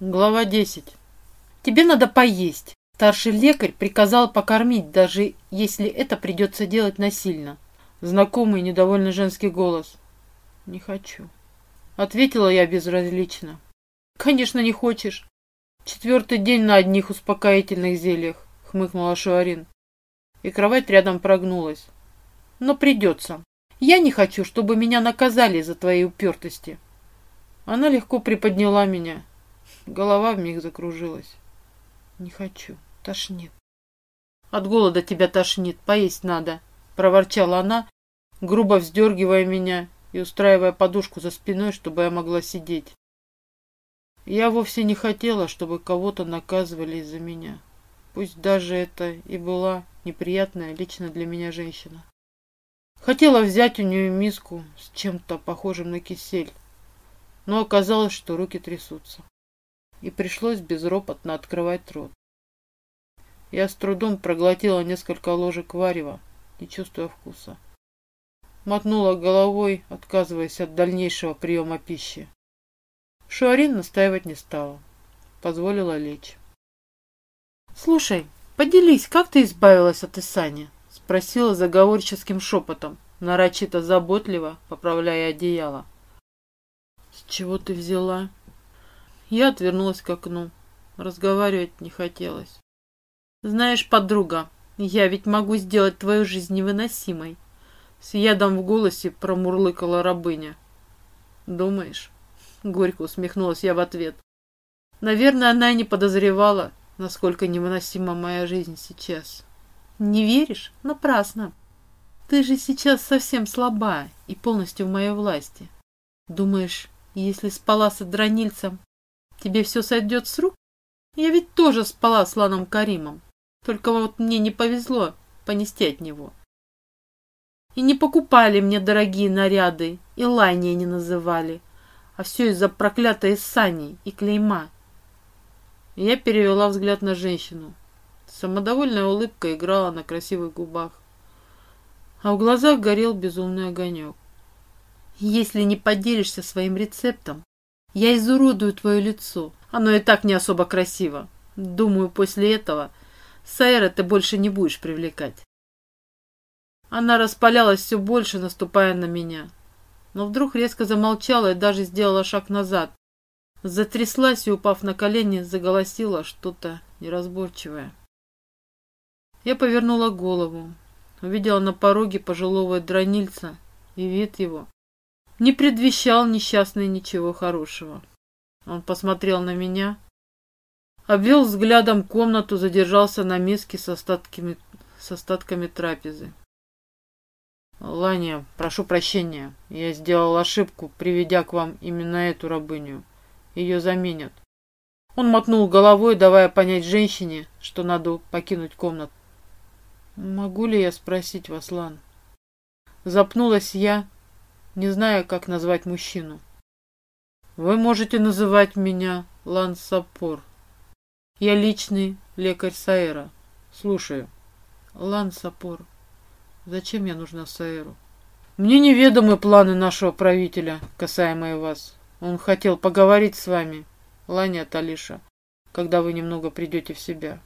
Глава 10. Тебе надо поесть. Старший лекарь приказал покормить, даже если это придется делать насильно. Знакомый недовольный женский голос. Не хочу. Ответила я безразлично. Конечно, не хочешь. Четвертый день на одних успокоительных зельях, хмыкнула Шуарин. И кровать рядом прогнулась. Но придется. Я не хочу, чтобы меня наказали за твои упертости. Она легко приподняла меня, Голова вмиг закружилась. Не хочу. Тошнит. От голода тебя тошнит. Поесть надо. Проворчала она, грубо вздергивая меня и устраивая подушку за спиной, чтобы я могла сидеть. Я вовсе не хотела, чтобы кого-то наказывали из-за меня. Пусть даже это и была неприятная лично для меня женщина. Хотела взять у нее миску с чем-то похожим на кисель, но оказалось, что руки трясутся и пришлось безропотно открывать рот. Я с трудом проглотила несколько ложек варева, не чувствуя вкуса. Мотнула головой, отказываясь от дальнейшего приема пищи. Шуарин настаивать не стала. Позволила лечь. «Слушай, поделись, как ты избавилась от Исани?» Спросила заговорческим шепотом, нарочито заботливо, поправляя одеяло. «С чего ты взяла?» Я отвернулась к окну. Разговаривать не хотелось. «Знаешь, подруга, я ведь могу сделать твою жизнь невыносимой». С ядом в голосе промурлыкала рабыня. «Думаешь?» — горько усмехнулась я в ответ. «Наверное, она и не подозревала, насколько невыносима моя жизнь сейчас». «Не веришь? Напрасно. Ты же сейчас совсем слаба и полностью в моей власти. Думаешь, если спала с Адронильцем, Тебе все сойдет с рук? Я ведь тоже спала с Ланом Каримом. Только вот мне не повезло понести от него. И не покупали мне дорогие наряды, и лания не называли. А все из-за проклятой Сани и клейма. Я перевела взгляд на женщину. Самодовольная улыбка играла на красивых губах. А в глазах горел безумный огонек. Если не поделишься своим рецептом, я изуродую твое лицо. Оно и так не особо красиво. Думаю, после этого Сайра ты больше не будешь привлекать. Она распалялась все больше, наступая на меня. Но вдруг резко замолчала и даже сделала шаг назад. Затряслась и, упав на колени, заголосила что-то неразборчивое. Я повернула голову. Увидела на пороге пожилого дронильца, и вид его не предвещал несчастный ничего хорошего. Он посмотрел на меня, обвел взглядом комнату, задержался на миске с остатками, с остатками трапезы. «Ланя, прошу прощения, я сделал ошибку, приведя к вам именно эту рабыню. Ее заменят». Он мотнул головой, давая понять женщине, что надо покинуть комнату. «Могу ли я спросить вас, Лан?» Запнулась я, не знаю, как назвать мужчину. Вы можете называть меня Лан Сапор. Я личный лекарь Саэра. Слушаю. Лан Сапор. Зачем я нужна Саэру? Мне неведомы планы нашего правителя, касаемые вас. Он хотел поговорить с вами, Ланя Талиша, когда вы немного придете в себя.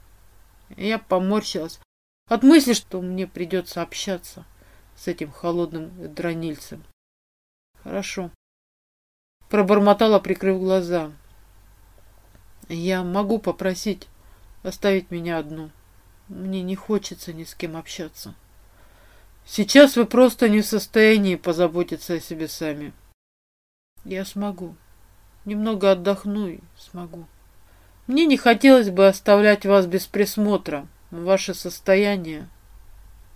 Я поморщилась от мысли, что мне придется общаться с этим холодным дронильцем. Хорошо. Пробормотала, прикрыв глаза. Я могу попросить оставить меня одну. Мне не хочется ни с кем общаться. Сейчас вы просто не в состоянии позаботиться о себе сами. Я смогу. Немного отдохну и смогу. Мне не хотелось бы оставлять вас без присмотра. Ваше состояние...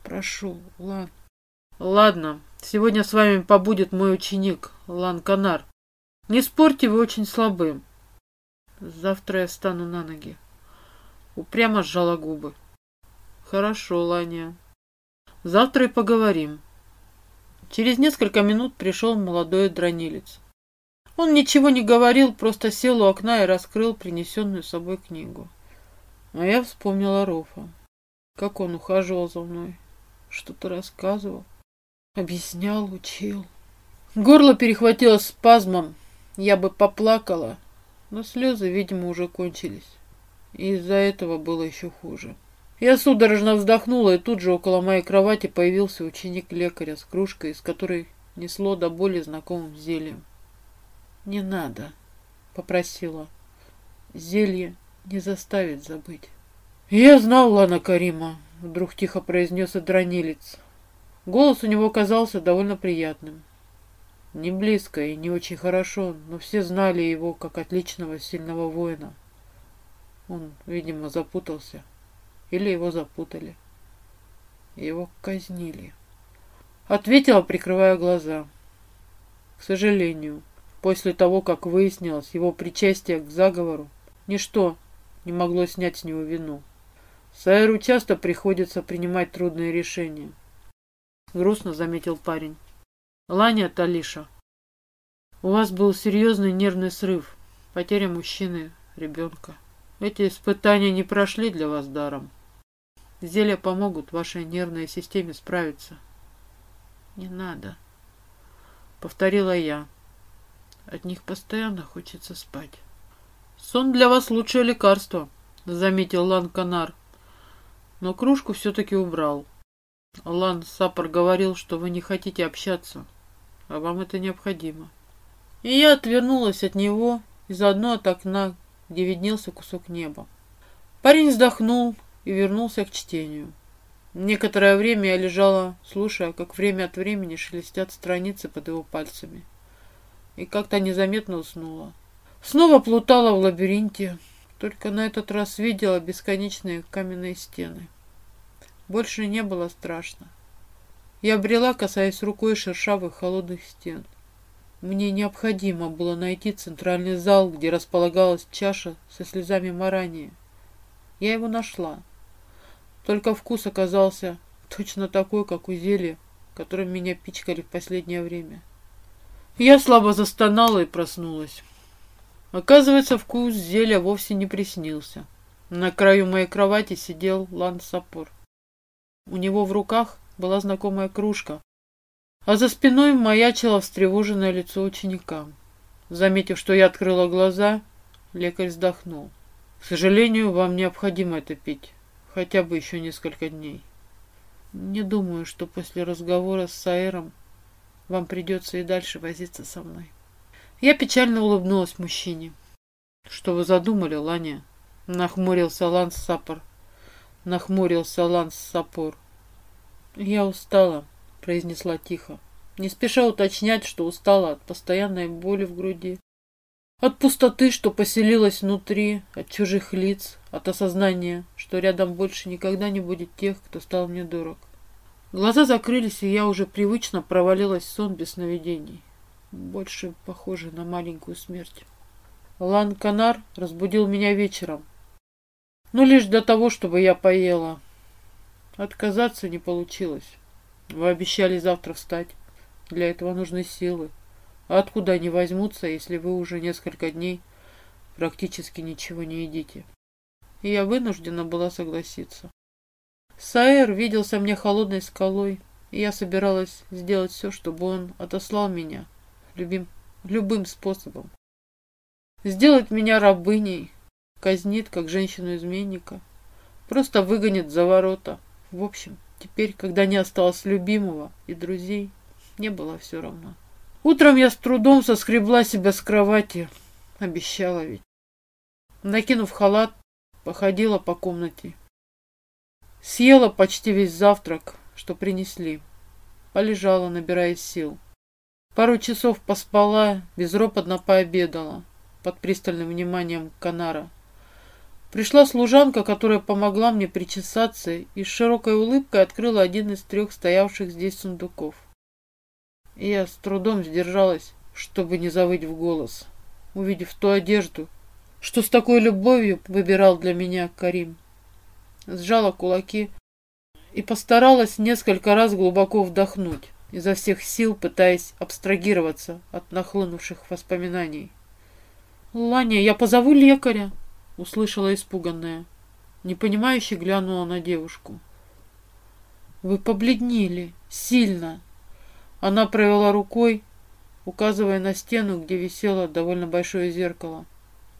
Прошу, ладно. Ладно, Сегодня с вами побудет мой ученик, Лан Канар. Не спорьте, вы очень слабы. Завтра я встану на ноги. Упрямо сжала губы. Хорошо, Ланя. Завтра и поговорим. Через несколько минут пришел молодой дронилец. Он ничего не говорил, просто сел у окна и раскрыл принесенную собой книгу. А я вспомнила Рофа. Как он ухаживал за мной, что-то рассказывал. Объяснял, учил. Горло перехватило спазмом. Я бы поплакала, Но слезы, видимо, уже кончились. И из-за этого было еще хуже. Я судорожно вздохнула, и тут же около моей кровати появился ученик лекаря с кружкой, из которой несло до боли знакомым зельем. «Не надо», — попросила. «Зелье не заставит забыть». «Я знал Лана Карима», — вдруг тихо произнес Адронилец. Голос у него казался довольно приятным. Не близко и не очень хорошо, но все знали его как отличного сильного воина. Он, видимо, запутался. Или его запутали. Его казнили. Ответила, прикрывая глаза. К сожалению, после того, как выяснилось его причастие к заговору, ничто не могло снять с него вину. Сайру часто приходится принимать трудные решения. Грустно заметил парень. Ланя Талиша, у вас был серьезный нервный срыв, потеря мужчины, ребенка. Эти испытания не прошли для вас даром. Зелья помогут вашей нервной системе справиться. Не надо, повторила я. От них постоянно хочется спать. Сон для вас лучшее лекарство, заметил Лан Канар. Но кружку все-таки убрал. Лан Сапор говорил, что вы не хотите общаться, а вам это необходимо. И я отвернулась от него и заодно от окна, где виднелся кусок неба. Парень вздохнул и вернулся к чтению. Некоторое время я лежала, слушая, как время от времени шелестят страницы под его пальцами. И как-то незаметно уснула. Снова плутала в лабиринте, только на этот раз видела бесконечные каменные стены. Больше не было страшно. Я брела, касаясь рукой шершавых холодных стен. Мне необходимо было найти центральный зал, где располагалась чаша со слезами марания. Я его нашла. Только вкус оказался точно такой, как у зелья, которым меня пичкали в последнее время. Я слабо застонала и проснулась. Оказывается, вкус зелья вовсе не приснился. На краю моей кровати сидел Лан Сапор. У него в руках была знакомая кружка, а за спиной маячило встревоженное лицо ученика. Заметив, что я открыла глаза, лекарь вздохнул. «К сожалению, вам необходимо это пить, хотя бы еще несколько дней. Не думаю, что после разговора с Саэром вам придется и дальше возиться со мной». Я печально улыбнулась мужчине. «Что вы задумали, Ланя?» Нахмурился Ланс Сапор. Нахмурился Ланс Сапор. «Я устала», — произнесла тихо, не спеша уточнять, что устала от постоянной боли в груди, от пустоты, что поселилась внутри, от чужих лиц, от осознания, что рядом больше никогда не будет тех, кто стал мне дорог. Глаза закрылись, и я уже привычно провалилась в сон без сновидений, больше похожий на маленькую смерть. Лан Канар разбудил меня вечером, но лишь для того, чтобы я поела. Отказаться не получилось. Вы обещали завтра встать. Для этого нужны силы. А откуда они возьмутся, если вы уже несколько дней практически ничего не едите? И я вынуждена была согласиться. Саэр виделся мне холодной скалой, и я собиралась сделать все, чтобы он отослал меня любим, любым способом. Сделать меня рабыней, казнит, как женщину-изменника, просто выгонит за ворота. В общем, теперь, когда не осталось любимого и друзей, не было все равно. Утром я с трудом соскребла себя с кровати. Обещала ведь. Накинув халат, походила по комнате. Съела почти весь завтрак, что принесли. Полежала, набирая сил. Пару часов поспала, безропотно пообедала под пристальным вниманием Канара. Пришла служанка, которая помогла мне причесаться и с широкой улыбкой открыла один из трех стоявших здесь сундуков. Я с трудом сдержалась, чтобы не завыть в голос, увидев ту одежду, что с такой любовью выбирал для меня Карим. Сжала кулаки и постаралась несколько раз глубоко вдохнуть, изо всех сил пытаясь абстрагироваться от нахлынувших воспоминаний. «Ланя, я позову лекаря!» Услышала испуганная. Непонимающе глянула на девушку. «Вы побледнели. Сильно!» Она провела рукой, указывая на стену, где висело довольно большое зеркало.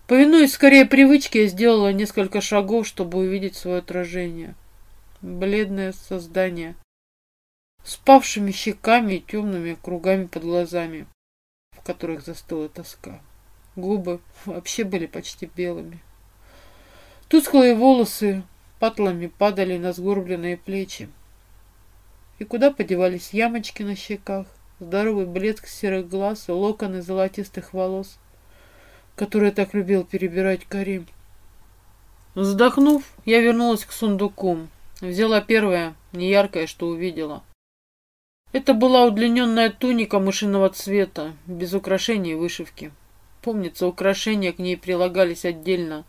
Повинуясь скорее привычке, я сделала несколько шагов, чтобы увидеть свое отражение. Бледное создание с павшими щеками и темными кругами под глазами, в которых застыла тоска. Губы вообще были почти белыми. Тусклые волосы патлами падали на сгорбленные плечи. И куда подевались ямочки на щеках, здоровый блеск серых глаз и локоны золотистых волос, которые так любил перебирать Карим. Вздохнув, я вернулась к сундуку. Взяла первое, неяркое, что увидела. Это была удлиненная туника мышиного цвета, без украшений и вышивки. Помнится, украшения к ней прилагались отдельно,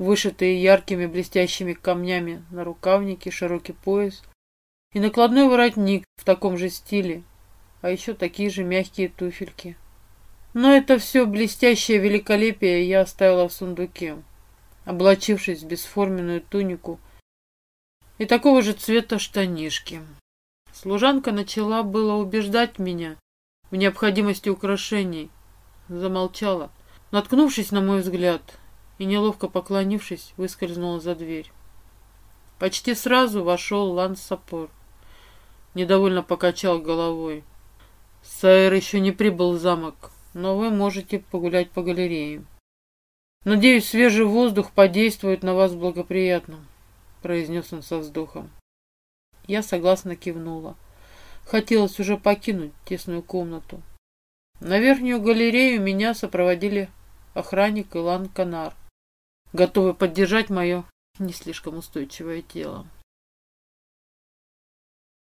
вышитые яркими блестящими камнями на рукавнике, широкий пояс и накладной воротник в таком же стиле, а еще такие же мягкие туфельки. Но это все блестящее великолепие я оставила в сундуке, облачившись в бесформенную тунику и такого же цвета штанишки. Служанка начала было убеждать меня в необходимости украшений, замолчала, наткнувшись на мой взгляд, и, неловко поклонившись, выскользнула за дверь. Почти сразу вошел Ланс Сапор. Недовольно покачал головой. Сайр еще не прибыл в замок, но вы можете погулять по галерее. Надеюсь, свежий воздух подействует на вас благоприятно, произнес он со вздохом. Я согласно кивнула. Хотелось уже покинуть тесную комнату. На верхнюю галерею меня сопроводили охранник Илан Канар, готовый поддержать мое не слишком устойчивое тело.